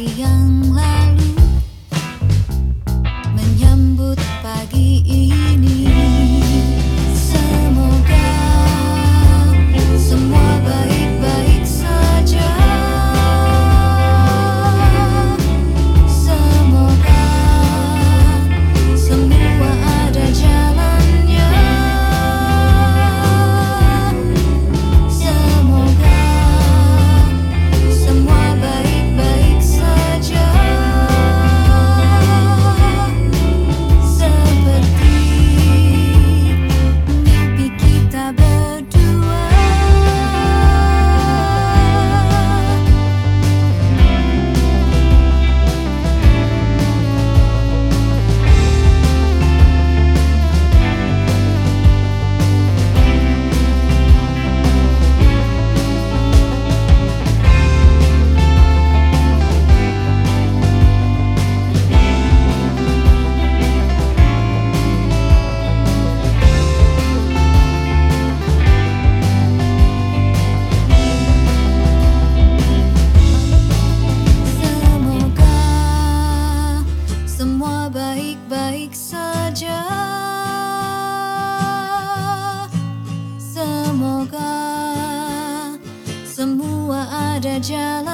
一样了 Semoga semua ada jalan.